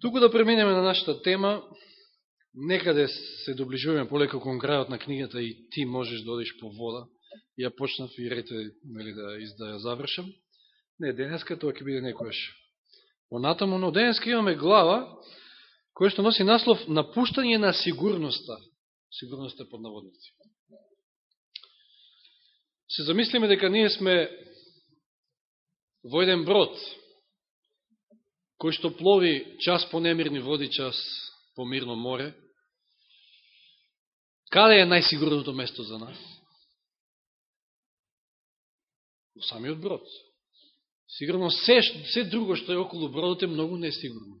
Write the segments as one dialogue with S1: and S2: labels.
S1: Туку да преминеме на нашата тема, некаде се доближуваме полеко кон крајот на книгата и ти можеш да одиш по вода. Ја почнав и рете нели, да, да ја завршам. Не, денеска тоа ќе биде некојаш. Понатаму, но денеска имаме глава која што носи наслов Напуштање на сигурноста. Сигурноста под наводници. Се замислиме дека ние сме во еден брод, кој што плови час по немирни води, час по мирно море, каде е најсигурното место за нас? Во самиот брод. Сигурно се, се друго што е околу бродот е многу несигурно.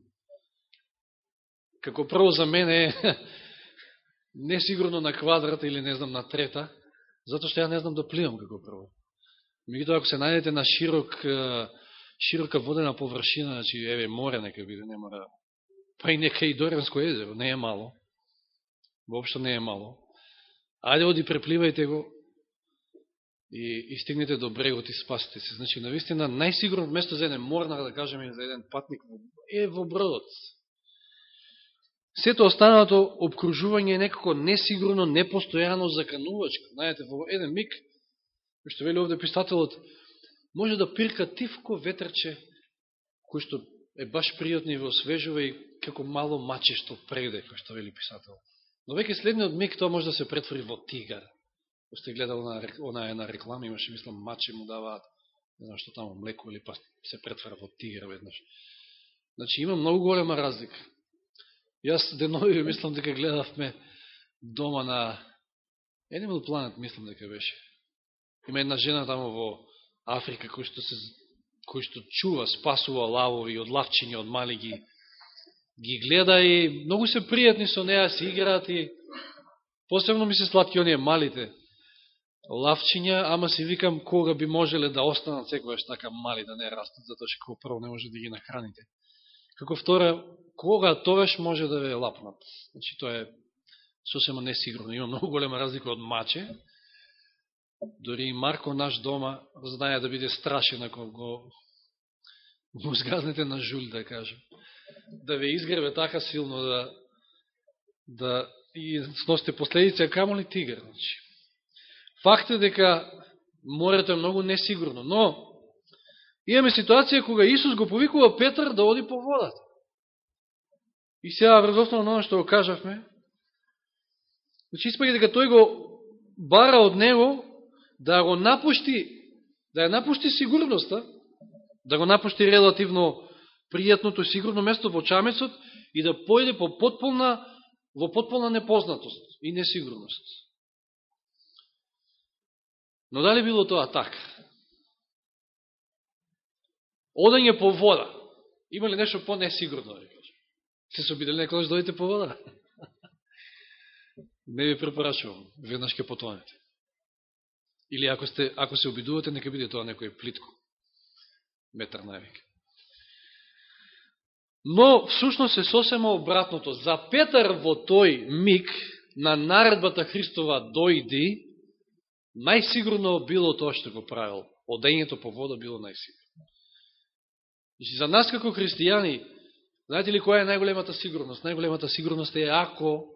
S1: Како прво за мене е несигурно на квадрата или не знам на трета, затоа што ја не знам да пливам како прво. Мегутоа, ако се најдете на широк широка водена површина, значи, еве, море нека биде, не мора, па и нека и Доренско езеро, не е мало, воопшто не е мало. Ајде, оди, препливајте го и, и стигнете до брегот и спасите се. Значи, навистина, најсигурно место за еден морнар, да кажеме, за еден патник е во бродот. Сето останато обкружување е некако несигурно, непостојано заканувачко. Знаете, во еден миг, што вели овде писателот, може да пирка тивко ветрче, кој што е баш пријатно и во освежува и како мало маче што преде, кој што вели писател. Но веќе следниот миг тоа може да се претвори во тигар. Кој сте гледал на, она една реклама, имаше, мислам, маче му даваат, не знам што тамо, млеко или па се претвара во тигар веднаш. Значи, има многу голема разлика. Јас денови мислам дека гледавме дома на Animal Planet, мислам дека беше. Има една жена тамо во Африка, кој што, се, кој што чува, спасува лавови од лавчиња, од мали ги, ги гледа и многу се пријатни со неа, се играат и посебно ми се сладки оние малите лавчиња, ама си викам кога би можеле да останат секојаш така мали да не растат, затоа што како прво не може да ги нахраните. Како втора, кога тоаш може да ве лапнат. Значи, тоа е сосема несигурно. Има многу голема разлика од маче, Дори и Марко наш дома знае да биде страшен ако го му згазнете на жуль, да кажем. Да ве изгребе така силно да, да и сносите последици, а камо ли тигр. Значи. Факт е дека морето е многу несигурно, но имаме ситуација кога Исус го повикува Петар да оди по водата. И сега врз основно на што го кажавме, значи испаѓа дека тој го бара од него да го напушти, да ја напушти сигурноста, да го напушти релативно пријатното сигурно место во чамецот и да појде по потполна, во потполна непознатост и несигурност. Но дали било тоа така? Одање по вода. Има ли нешто по-несигурно. Се се обидели некој да дојдете по вода? Не ви препорачувам, веднаш ке потонете. Или ако, сте, ако се обидувате, нека биде тоа некој плитко. Метар највеќе. Но, всушност е сосема обратното. За Петар во тој миг на наредбата Христова дојди, најсигурно било тоа што го правил. Одењето по вода било најсигурно. Значи, за нас како христијани, знаете ли која е најголемата сигурност? Најголемата сигурност е ако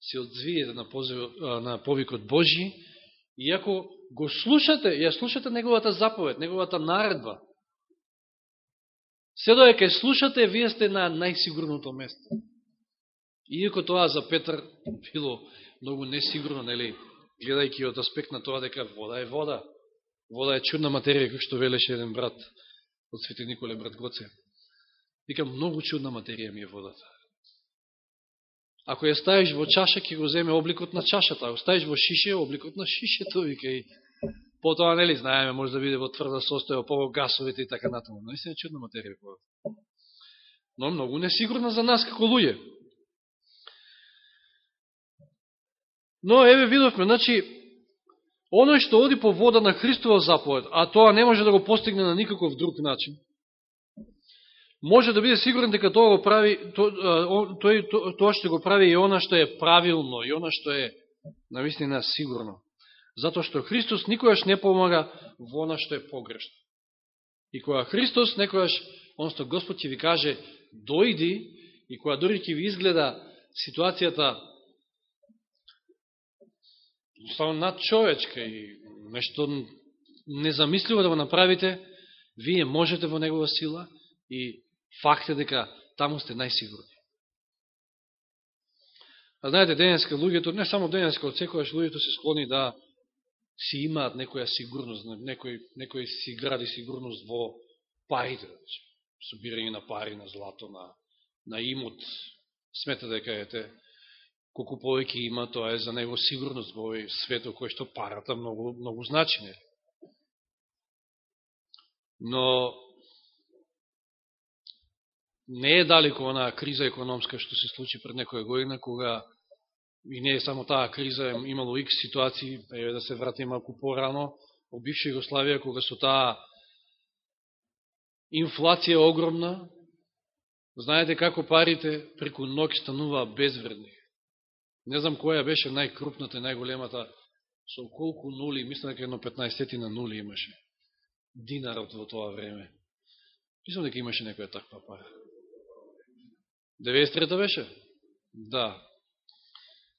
S1: се одзвиете на, позив, на повикот Божи и ако го слушате, ја слушате неговата заповед, неговата наредба, се доека слушате, вие сте на најсигурното место. Иако тоа за Петр било многу несигурно, нели, гледајќи од аспект на тоа дека вода е вода. Вода е чудна материја, како што велеше еден брат од Свети Николе, брат Гоце. Вика, многу чудна материја ми е водата. Ако ја ставиш во чаша, ќе го земе обликот на чашата. Ако ставиш во шише, обликот на шишето, вика и потоа, нели, знаеме, може да биде во тврда состоја, по гасовите и така натаму. Но е чудна материја. Да но многу несигурна за нас како луѓе. Но, еве, видовме, значи, оно што оди по вода на Христова заповед, а тоа не може да го постигне на никаков друг начин, може да биде сигурен дека тоа го прави, то, тој, то, тоа што го прави и она што е правилно, и она што е наистина сигурно. Затоа што Христос никогаш не помага во она што е погрешно. И кога Христос некојаш, онсто Господ ќе ви каже, дојди и кога дори ќе ви изгледа ситуацијата само над човечка и нешто незамисливо да го направите, вие можете во негова сила и факт е дека таму сте најсигурни. А знаете, денеска луѓето, не само денеска, од секојаш луѓето се склони да си имаат некоја сигурност, некој, некој си гради сигурност во парите, значи, собирање на пари, на злато, на, на имот. Смета дека ете, колку повеќе има, тоа е за него сигурност во овој свет, кој што парата многу, многу значи. Не? Но не е далеко онаа криза економска што се случи пред некоја година, кога и не е само таа криза, имало икс ситуации, па еве да се врати малку порано, во бивша Југославија, кога со таа инфлација огромна, знаете како парите преку ног станува безвредни. Не знам која беше најкрупната и најголемата, со колку нули, мислам дека едно 15 на нули имаше динарот во тоа време. Мислам дека имаше некоја таква пара. 93-та беше? Да.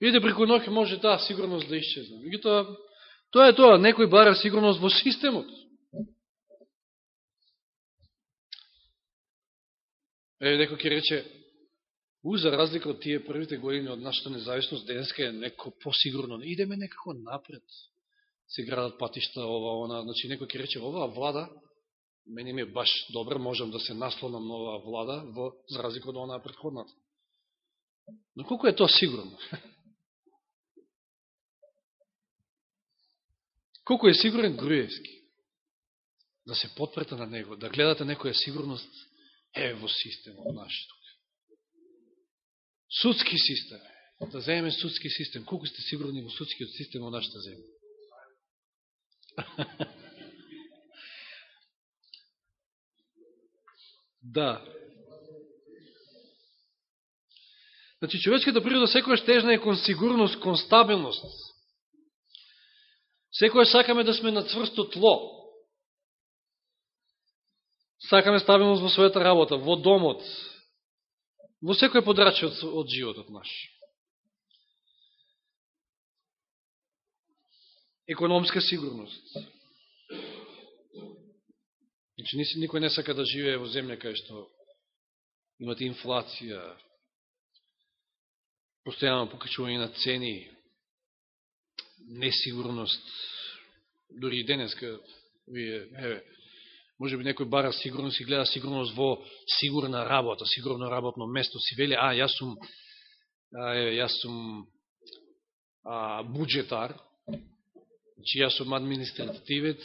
S1: Иде преку ноќ може таа сигурност да исчезне. Меѓутоа, тоа е тоа, некој бара сигурност во системот. Е, некој ќе рече, у, за разлика од тие првите години од нашата независност, денеска е некој посигурно. Идеме некако напред. Се градат патишта, ова, она. Значи, некој ќе рече, оваа влада мене ми е баш добро, можам да се наслонам на оваа влада, во, за разлика од онаа предходната. Но колко е тоа сигурно? Колко е сигурен Груевски? Да се подпрета на него, да гледате некоја сигурност е во системот наш тук. Судски систем. Да земеме судски систем. Колко сте сигурни во судскиот систем во нашата земја? Да. Значи, човечката природа секојаш тежна е кон сигурност, кон стабилност. Секој сакаме да сме на цврсто тло. Сакаме стабилност во својата работа, во домот, во секој подраче од, од животот наш. Економска сигурност. Значи, никој не сака да живее во земја кај што имате инфлација, постојано покачување на цени, несигурност, дори и денеска, вие, еве, може би некој бара сигурност и гледа сигурност во сигурна работа, сигурно работно место, си вели, а, јас сум, а, еве, јас сум а, буджетар, че значи јас сум административец,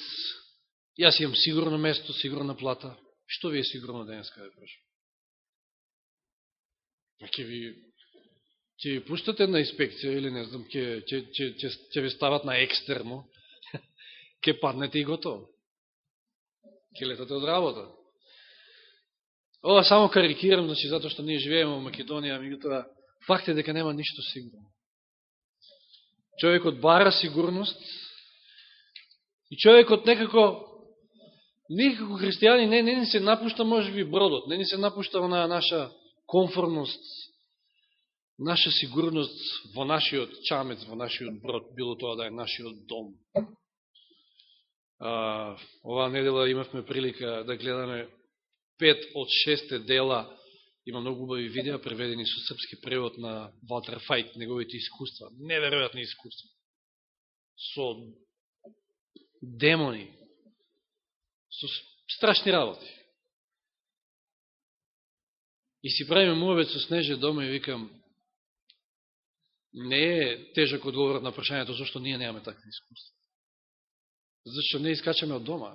S1: Јас имам сигурно место, сигурна плата. Што ви е сигурно денеска, да прашам? Ке ви, ќе ви пуштат една инспекција или не знам, ќе, ќе, ќе, ќе, ќе ви стават на екстерно, ќе паднете и готово. Ќе летате од работа. Ова само карикирам, значи, затоа што ние живееме во Македонија, меѓутоа, факт е дека нема ништо сигурно. Човекот бара сигурност и човекот некако Ние како христијани не, не ни се напушта може би бродот, не ни се напушта на наша конформност, наша сигурност во нашиот чамец, во нашиот брод, било тоа да е нашиот дом. А, оваа недела имавме прилика да гледаме пет од шесте дела, има многу убави видеа, преведени со српски превод на Валтер Фајт, неговите искуства, неверојатни искуства, со демони, со страшни работи. И си правиме муавец со Снеже дома и викам, не е тежак одговор на прашањето зашто ние немаме такви искуства. Зашто не искачаме од дома.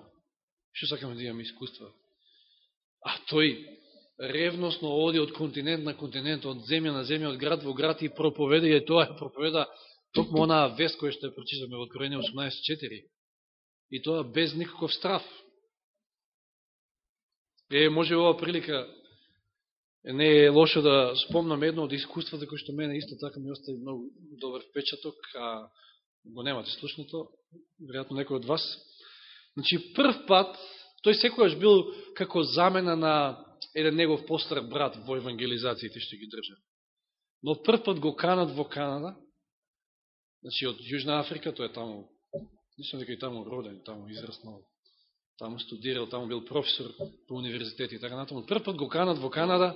S1: Што сакаме да имаме искуства? А тој ревносно оди од континент на континент, од земја на земја, од град во град и проповеда, и тоа е проповеда токму онаа вест која што ја прочитаме во Откровение 18.4. И тоа без никаков страф. Е, може ова прилика не е лошо да спомнам едно од искуствата кој што мене исто така ми остави многу добар впечаток, а го немате да слушното, веројатно некој од вас. Значи, прв пат, тој секојаш бил како замена на еден негов постар брат во евангелизациите што ги држа. Но прв пат го канат во Канада, значи од Јужна Африка, тој е таму, мислам дека и таму роден, таму израснал, таму студирал, таму бил професор по универзитети и така натаму. Прв пат го канат во Канада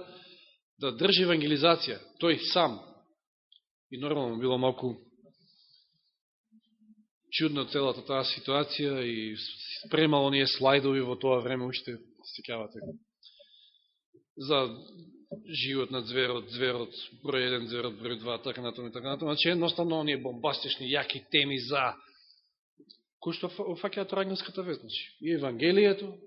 S1: да држи евангелизација, тој сам. И нормално било малку чудно целата таа ситуација и спремал ние слайдови во тоа време, уште стикавате за живот на зверот, зверот, број 1, зверот, број 2, така натаму и така натаму. Значи, едноставно, оние бомбастични, јаки теми за кој што факеат рангелската вест. Значи, и Евангелието,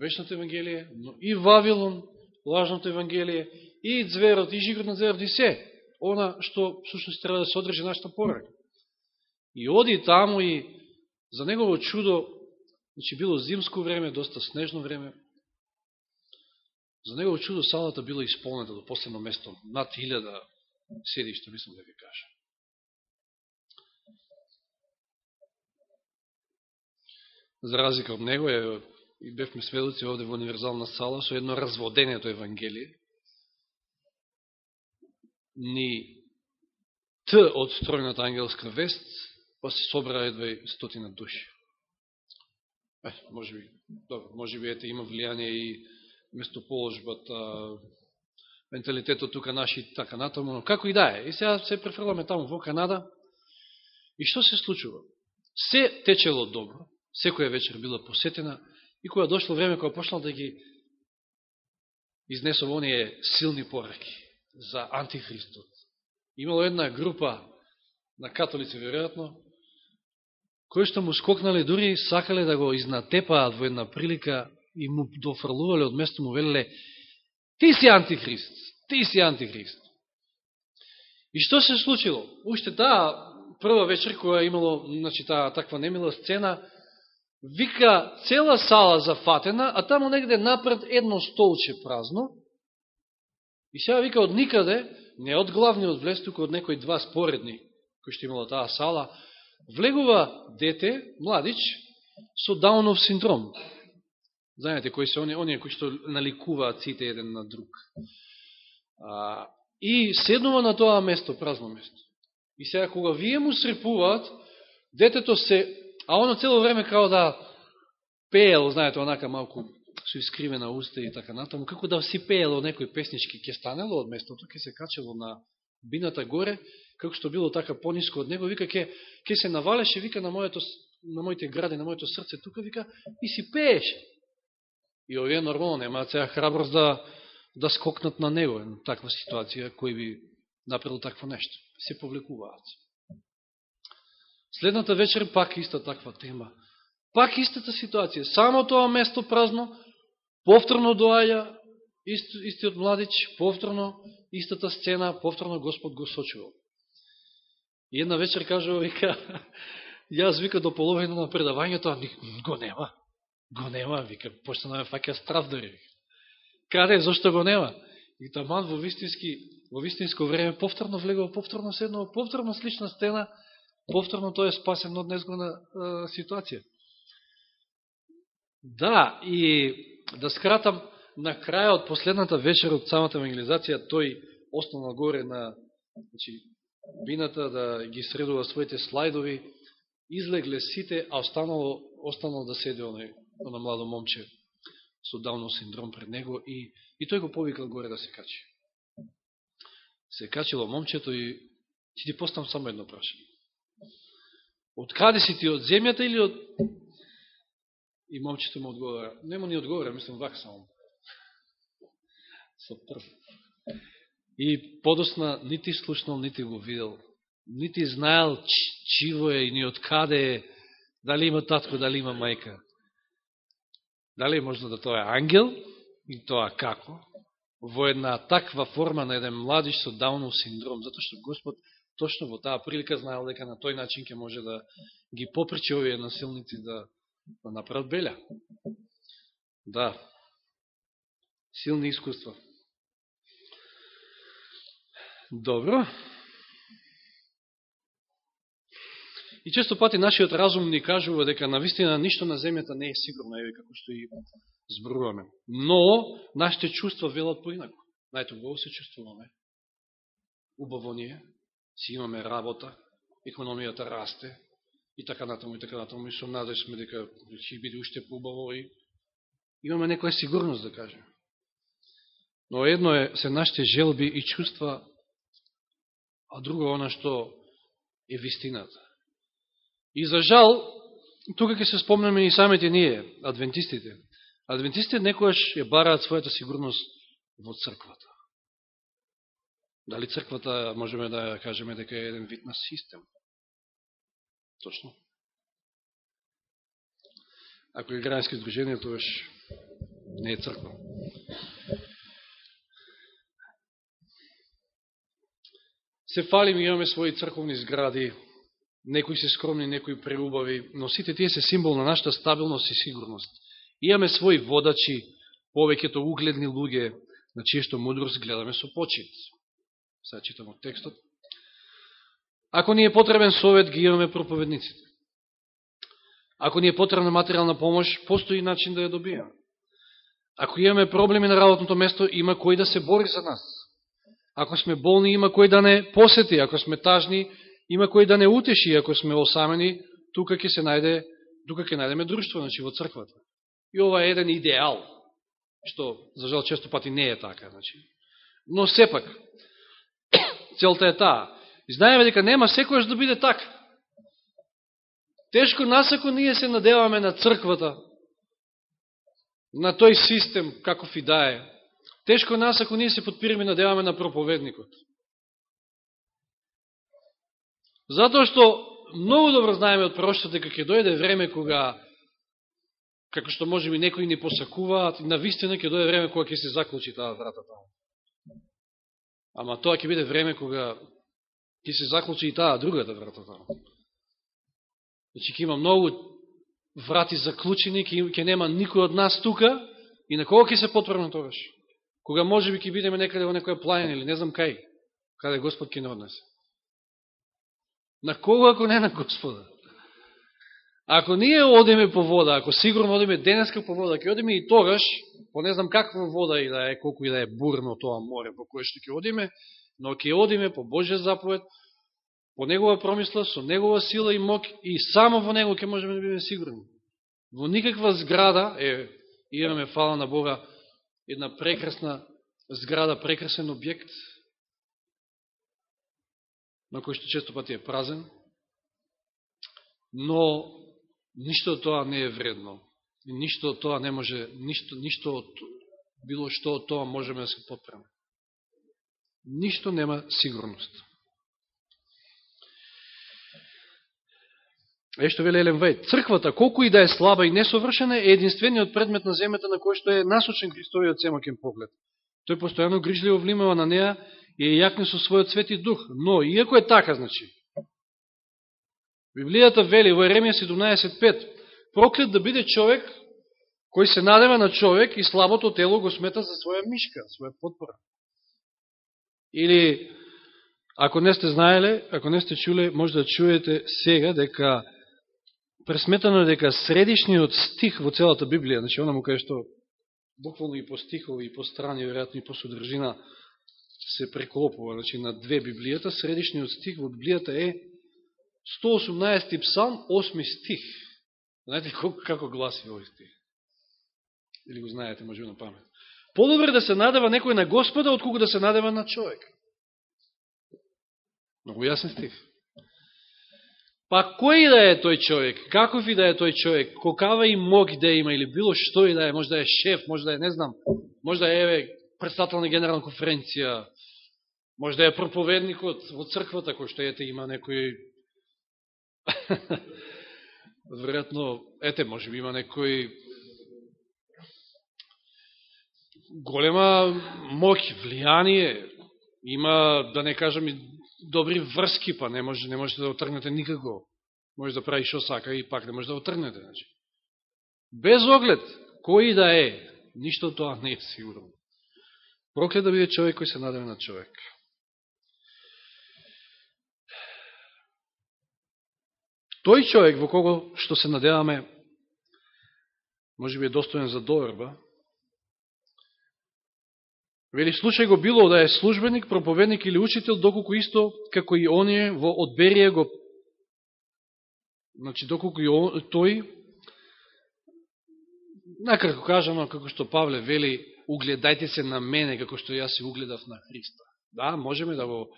S1: вечното Евангелие, но и Вавилон, лажното Евангелие, и зверот, и жигот на зверот, и се. Она што всушност треба да се одржи нашата порака. И оди таму и за негово чудо, значи било зимско време, доста снежно време, За негово чудо салата била исполнета до последно место, над илјада седишта, мислам да ви кажа. За разлика од него, е, и бевме сведоци овде во универзална сала, со едно разводенето Евангелие, ни Т од стројната ангелска вест, па се собра едва стотина души. Е, може би, добро, може би ете има влијание и местоположбата, менталитетот тука наши така натаму, но како и да е. И сега се префрламе таму во Канада. И што се случува? Се течело добро, секоја вечер била посетена, и која дошло време, која почнал да ги изнесува оние силни пораки за антихристот. Имало една група на католици, веројатно, кои што му скокнале, дури сакале да го изнатепаат во една прилика и му дофрлувале од место му велеле ти си антихрист, ти си антихрист. И што се случило? Уште таа прва вечер која имало значи, таа таква немила сцена, вика цела сала зафатена, а таму негде напред едно столче празно, и сега вика од никаде, не од главниот влез, туку од некои два споредни, кои што имало таа сала, влегува дете, младич, со Даунов синдром. Знаете, кои се оние, оние кои што наликуваат сите еден на друг. А, и седнува на тоа место, празно место. И сега, кога вие му срепуваат, детето се, а оно цело време као да пеел, знаете, онака малку со искривена уста и така натаму, како да си пеело некој песнички, ќе станело од местото, ќе се качело на бината горе, како што било така пониско од него, вика, ке, ке се навалеше, вика, на, моето, на моите гради, на моето срце, тука, вика, и си пееше. И овие нормално немаат сега храброст да, да скокнат на него, на таква ситуација, кој би направил такво нешто. Се повлекуваат. Следната вечер пак иста таква тема. Пак истата ситуација. Само тоа место празно, повторно доаја, ист, истиот младич, повторно, истата сцена, повторно Господ го сочувал. И една вечер кажува, вика, јас вика до половина на предавањето, а го нема. Го нема, вика, почна на ме фаќа страв дори. Каде, зашто го нема? И таман во вистински, во вистинско време повторно влегува, повторно седнува, повторно слична стена, повторно тој е спасен од незгодна ситуација. Да, и да скратам, на крајот, последната вечер од самата евангелизација, тој останал горе на значи, бината да ги средува своите слайдови, излегле сите, а останало, останало да седи оној на младо момче со давно синдром пред него и, и тој го повикал горе да се качи. Се качило момчето и ќе ти постам само едно прашање. Од каде си ти од земјата или од... И момчето му одговора. Нема ни одговора, мислам вак само. Со прв. И подосна нити слушнал, нити го видел. Нити знаел чиво е и ни од каде е. Дали има татко, дали има мајка. Дали е можна да тоа е ангел и тоа како? Во една таква форма на еден младиш со Даунов синдром, затоа што Господ точно во таа прилика знаел дека на тој начин ќе може да ги попречи овие насилници да, да направат беля. Да. Силни искуства. Добро. И често пати нашиот разум ни кажува дека на вистина ништо на земјата не е сигурно, еве како што и зборуваме. Но нашите чувства велат поинако. Знаете, убаво се чувствуваме. Убаво ние, си имаме работа, економијата расте, и така натаму, и така натаму, и со надеж сме дека ќе биде уште поубаво и имаме некоја сигурност, да кажем. Но едно е се нашите желби и чувства, а друго она што е вистината. И за жал, тука ќе се спомнеме и самите ние, адвентистите. Адвентистите некојаш ја бараат својата сигурност во црквата. Дали црквата можеме да кажеме дека е еден вид на систем? Точно. Ако е граѓански здружение, тоа не е црква. Се фалим, имаме своји црковни згради, некои се скромни, некои преубави, но сите тие се символ на нашата стабилност и сигурност. Имаме своји водачи, повеќето угледни луѓе, на чие што мудрост гледаме со почит. Сега читам од текстот. Ако ни е потребен совет, ги имаме проповедниците. Ако ни е потребна материална помош, постои начин да ја добијаме. Ако имаме проблеми на работното место, има кој да се бори за нас. Ако сме болни, има кој да не посети. Ако сме тажни, има кој да не утеши. Ако сме осамени, тука ќе се најде, тука ќе најдеме друштво, значи во црквата. И ова е еден идеал, што, за жал, често пати не е така. Значи. Но сепак, целта е таа. И знаеме дека нема секојаш да биде така. Тешко нас ако ние се надеваме на црквата, на тој систем, каков и да е. Тешко нас ако ние се подпираме и надеваме на проповедникот. Затоа што многу добро знаеме од проштата дека ќе дојде време кога како што може би некои не посакуваат, на вистина ќе дојде време кога ќе се заклучи таа врата таму. Ама тоа ќе биде време кога ќе се заклучи и таа другата врата таму. Значи ќе има многу врати заклучени, ќе, нема никој од нас тука и на кого ќе се потврна тогаш? Кога може би ќе бидеме некаде во некоја планина или не знам кај, каде Господ ќе не однесе. На кого ако не на Господа? Ако ние одиме по вода, ако сигурно одиме денеска по вода, ќе одиме и тогаш, по не знам каква вода и да е, колку и да е бурно тоа море по кое што ќе одиме, но ќе одиме по Божја заповед, по Негова промисла, со Негова сила и мок, и само во Него ќе можеме да бидеме сигурни. Во никаква зграда, е, имаме фала на Бога, една прекрасна зграда, прекрасен објект, на кој што често пати е празен, но ништо од тоа не е вредно. И ништо од тоа не може, ништо, ништо од било што од тоа можеме да се поправиме. Ништо нема сигурност. Е што вели Елен Вајд, црквата, колку и да е слаба и несовршена, е единствениот предмет на земјата на кој што е насочен Христовиот семакен поглед. Тој постојано грижливо внимава на неа и е јакне со својот свети дух. Но, иако е така, значи, Библијата вели во Еремија 17.5, проклет да биде човек кој се надева на човек и слабото тело го смета за своја мишка, своја подпора. Или, ако не сте знаеле, ако не сте чуле, може да чуете сега дека пресметано дека средишниот стих во целата Библија, значи она му кај што буквално и по стихови, и по страни, веројатно и по содржина се преклопува, значи на две Библијата, средишниот стих во Библијата е 118 псалм, 8 стих. Знаете како, како гласи овој стих? Или го знаете, може на памет. Подобре да се надева некој на Господа, отколку да се надева на човек. Много јасен стих. Па кој да е тој човек, каков и да е тој човек, кокава и мог да има, или било што и да е, може да е шеф, може да е, не знам, може да е еве, председател на генерална конференција, може да е проповедникот во црквата, кој што ете има некој веројатно, ете, може би има некој голема моќ, влијание, има, да не кажам, и добри врски, па не може, не можете да отргнете никако. Може да прави шо сака и пак не може да отргнете. Значи. Без оглед, кој да е, ништо тоа не е сигурно. Проклет да биде човек кој се надеме на човек. тој човек во кого што се надеваме, може би е достоен за доверба, Вели, слушај го било да е службеник, проповедник или учител, доколку исто, како и оние во одберие го, значи, доколку и он, тој, накратко кажано, како што Павле вели, угледајте се на мене, како што јас се угледав на Христа. Да, можеме да го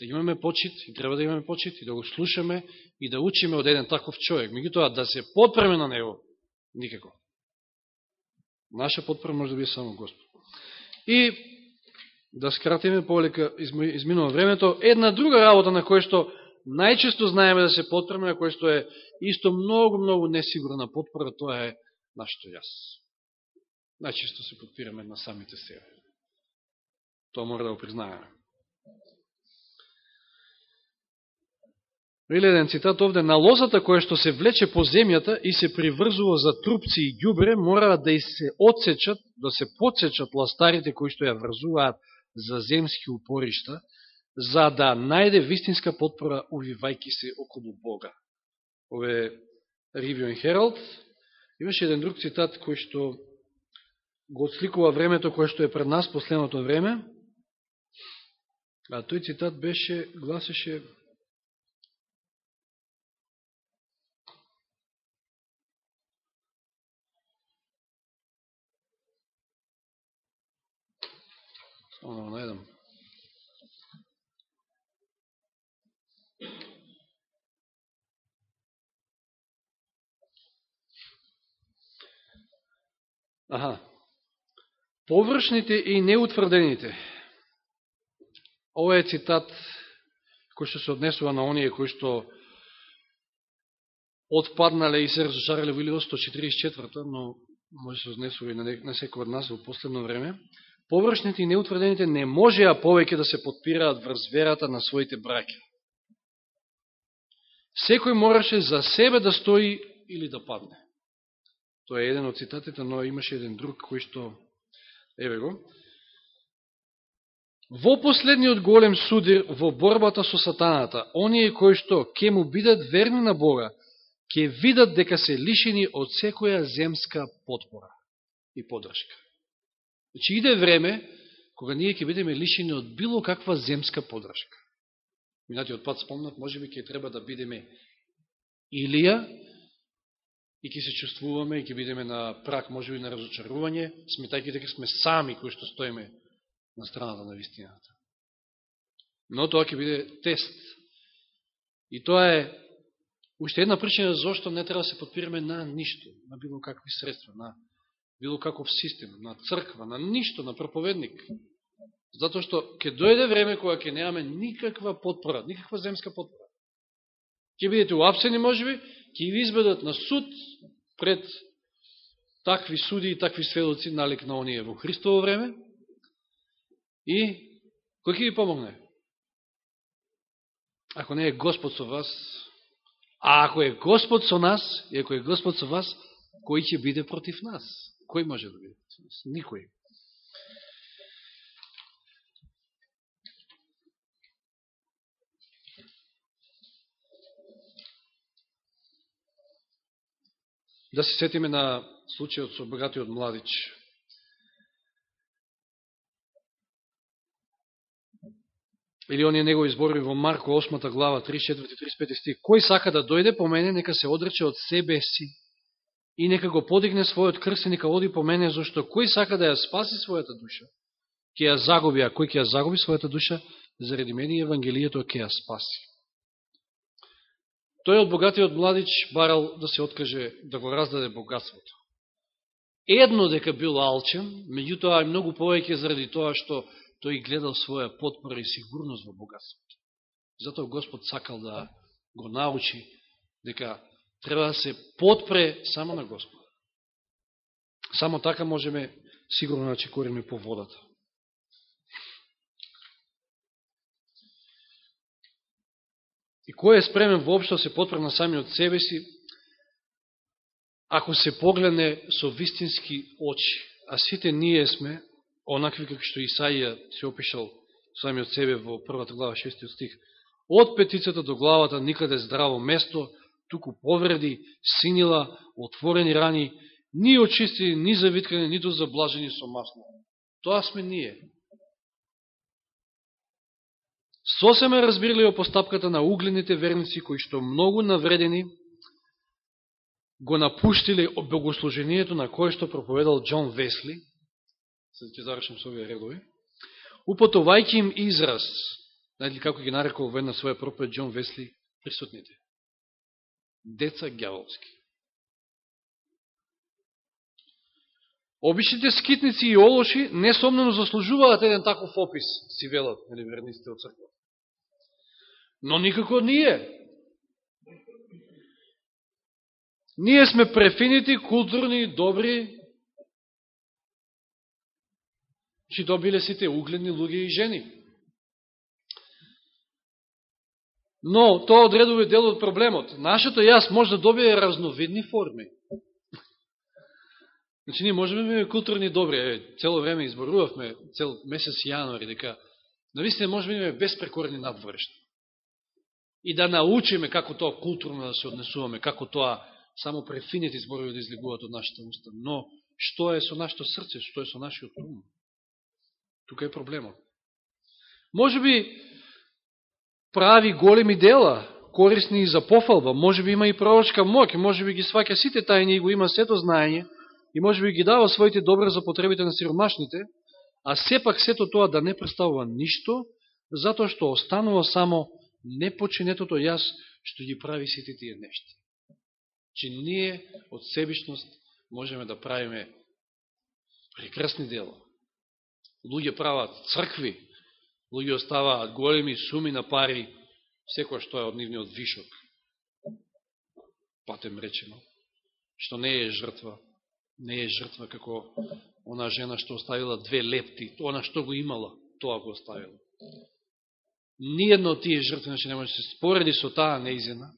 S1: да имаме почит, и треба да имаме почит, и да го слушаме, и да учиме од еден таков човек. Меѓутоа, да се подпреме на него, никако. Наша подпрема може да биде само Господ. И да скратиме повелика изминува времето, една друга работа на која што најчесто знаеме да се подпреме, на која што е исто многу, многу несигурна подпора, тоа е нашето јас. Најчесто се подпираме на самите себе. Тоа мора да го признаеме. Или еден цитат овде, на лозата која што се влече по земјата и се приврзува за трупци и ѓубре, мора да и се отсечат, да се подсечат ластарите кои што ја врзуваат за земски упоришта, за да најде вистинска подпора увивајки се околу Бога. Ове Ривион Хералд. Имаше еден друг цитат кој што го отсликува времето кој што е пред нас последното време. А тој цитат беше, гласеше Оно го најдам. Аха. Површните и неутврдените. Ова е цитат кој што се однесува на оние кои што отпаднале и се разочарале во 1944 но може да се однесува и на, на секој од нас во последно време површните и неутврдените не можеа повеќе да се подпираат врз верата на своите браќа. Секој мораше за себе да стои или да падне. Тоа е еден од цитатите, но имаше еден друг кој што, еве го, Во последниот голем судир во борбата со сатаната, оние кои што ќе му бидат верни на Бога, ќе видат дека се лишени од секоја земска подпора и подршка. Значи иде време кога ние ќе бидеме лишени од било каква земска подршка. Минатиот пат спомнат, може би ќе треба да бидеме Илија и ќе се чувствуваме и ќе бидеме на прак, може би на разочарување, сметајќи дека сме сами кои што стоиме на страната на вистината. Но тоа ќе биде тест. И тоа е уште една причина зашто не треба да се подпираме на ништо, на било какви средства, на било каков систем, на црква, на ништо, на проповедник. Затоа што ќе дојде време кога ќе немаме никаква подпора, никаква земска подпора. Ќе бидете уапсени, можеби, ќе ви избедат на суд пред такви суди и такви сведоци налик на оние во Христово време. И кој ќе ви помогне? Ако не е Господ со вас, а ако е Господ со нас, и ако е Господ со вас, кој ќе биде против нас? Кој може да биде? Никој. Да се сетиме на случајот со богатиот младич. Или оние негови зборови во Марко 8 глава 34-35 стих. Кој сака да дојде по мене, нека се одрече од себе си и нека го подигне својот крст и нека оди по мене, зашто кој сака да ја спаси својата душа, ќе ја загуби, а кој ќе ја загуби својата душа, заради мене Евангелието ќе ја спаси. Тој од богатиот младич барал да се откаже, да го раздаде богатството. Едно дека бил алчен, меѓутоа и многу повеќе заради тоа што тој гледал своја подпора и сигурност во богатството. Затоа Господ сакал да го научи дека треба да се подпре само на Господа. Само така можеме сигурно да чекориме по водата. И кој е спремен воопшто да се подпре на самиот себе си, ако се погледне со вистински очи, а сите ние сме, онакви како што Исаија се опишал самиот себе во првата глава шестиот стих, од петицата до главата никаде здраво место, туку повреди, синила, отворени рани, ни очистени, ни завиткани, ниту заблажени со масло. Тоа сме ние. Сосеме разбирливо постапката на углените верници, кои што многу навредени го напуштиле богослужението на кое што проповедал Джон Весли, се ќе завршам со овие редови, употовајќи им израз, најдели како ги нарекол во една своја проповед Джон Весли, присутните. Деца гјаволски. Обичните скитници и олоши несомнено заслужуваат еден таков опис, си велат, нели верниците од црква. Но никако ние. Ние сме префинити, културни, добри, чи добиле сите угледни луѓе и жени. Но, тоа одредува дел од проблемот. Нашето јас може да добие разновидни форми. Значи, ние можеме да културни добри. Цело време изборувавме, цел месец јануари, дека навистина можеме да имаме безпрекорни надворешни. И да научиме како тоа културно да се однесуваме, како тоа само префинети зборови да излегуваат од нашата уста. Но, што е со нашето срце, што е со нашиот ум? Тука е проблемот. Може би прави големи дела, корисни и за пофалба, може би има и пророчка моќ, може би ги сваќа сите тајни и го има сето знаење, и може би ги дава своите добра за потребите на сиромашните, а сепак сето тоа да не представува ништо, затоа што останува само непочинетото јас што ги прави сите тие нешти. Че ние од себичност можеме да правиме прекрасни дела. Луѓе прават цркви, луѓе оставаат големи суми на пари, секој што е од нивниот вишок, патем речено, што не е жртва, не е жртва како она жена што оставила две лепти, она што го имала, тоа го оставила. Ниједно од тие жртви значи, не може да се спореди со таа неизена,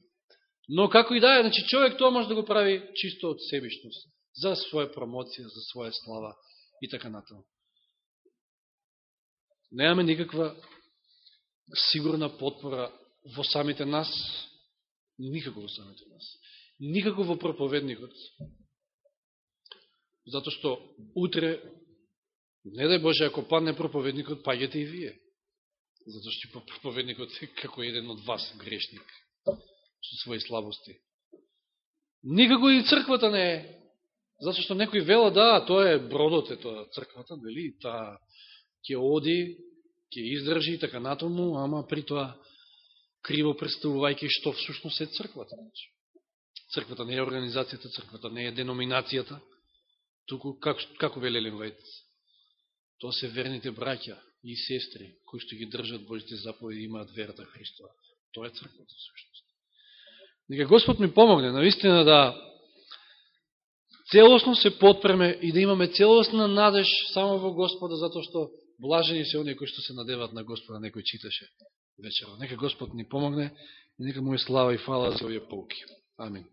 S1: но како и да е, значи, човек тоа може да го прави чисто од себишност, за своја промоција, за своја слава и така натаму немаме никаква сигурна потпора во самите нас, никако во самите нас, никако во проповедникот. Зато што утре, не дај Боже, ако падне проповедникот, паѓате и вие. Зато што па проповедникот е како еден од вас, грешник, со своји слабости. Никако и црквата не е. Зато што некој вела, да, тоа е бродот, е тоа црквата, нели, таа ќе оди, ќе издржи така натаму, ама при тоа криво представувајќи што всушност е црквата. Значи. Црквата не е организацијата, црквата не е деноминацијата, туку како, како вели Елен тоа се верните браќа и сестри, кои што ги држат Божите заповеди имаат верата Христова. Тоа е црквата всушност. Нека Господ ми помогне, наистина да целосно се подпреме и да имаме целосна надеж само во Господа, затоа што Блажени се оние кои што се надеват на Господа, некој читаше вечерот. Нека Господ ни помогне и нека му е слава и фала за овие полки. Амин.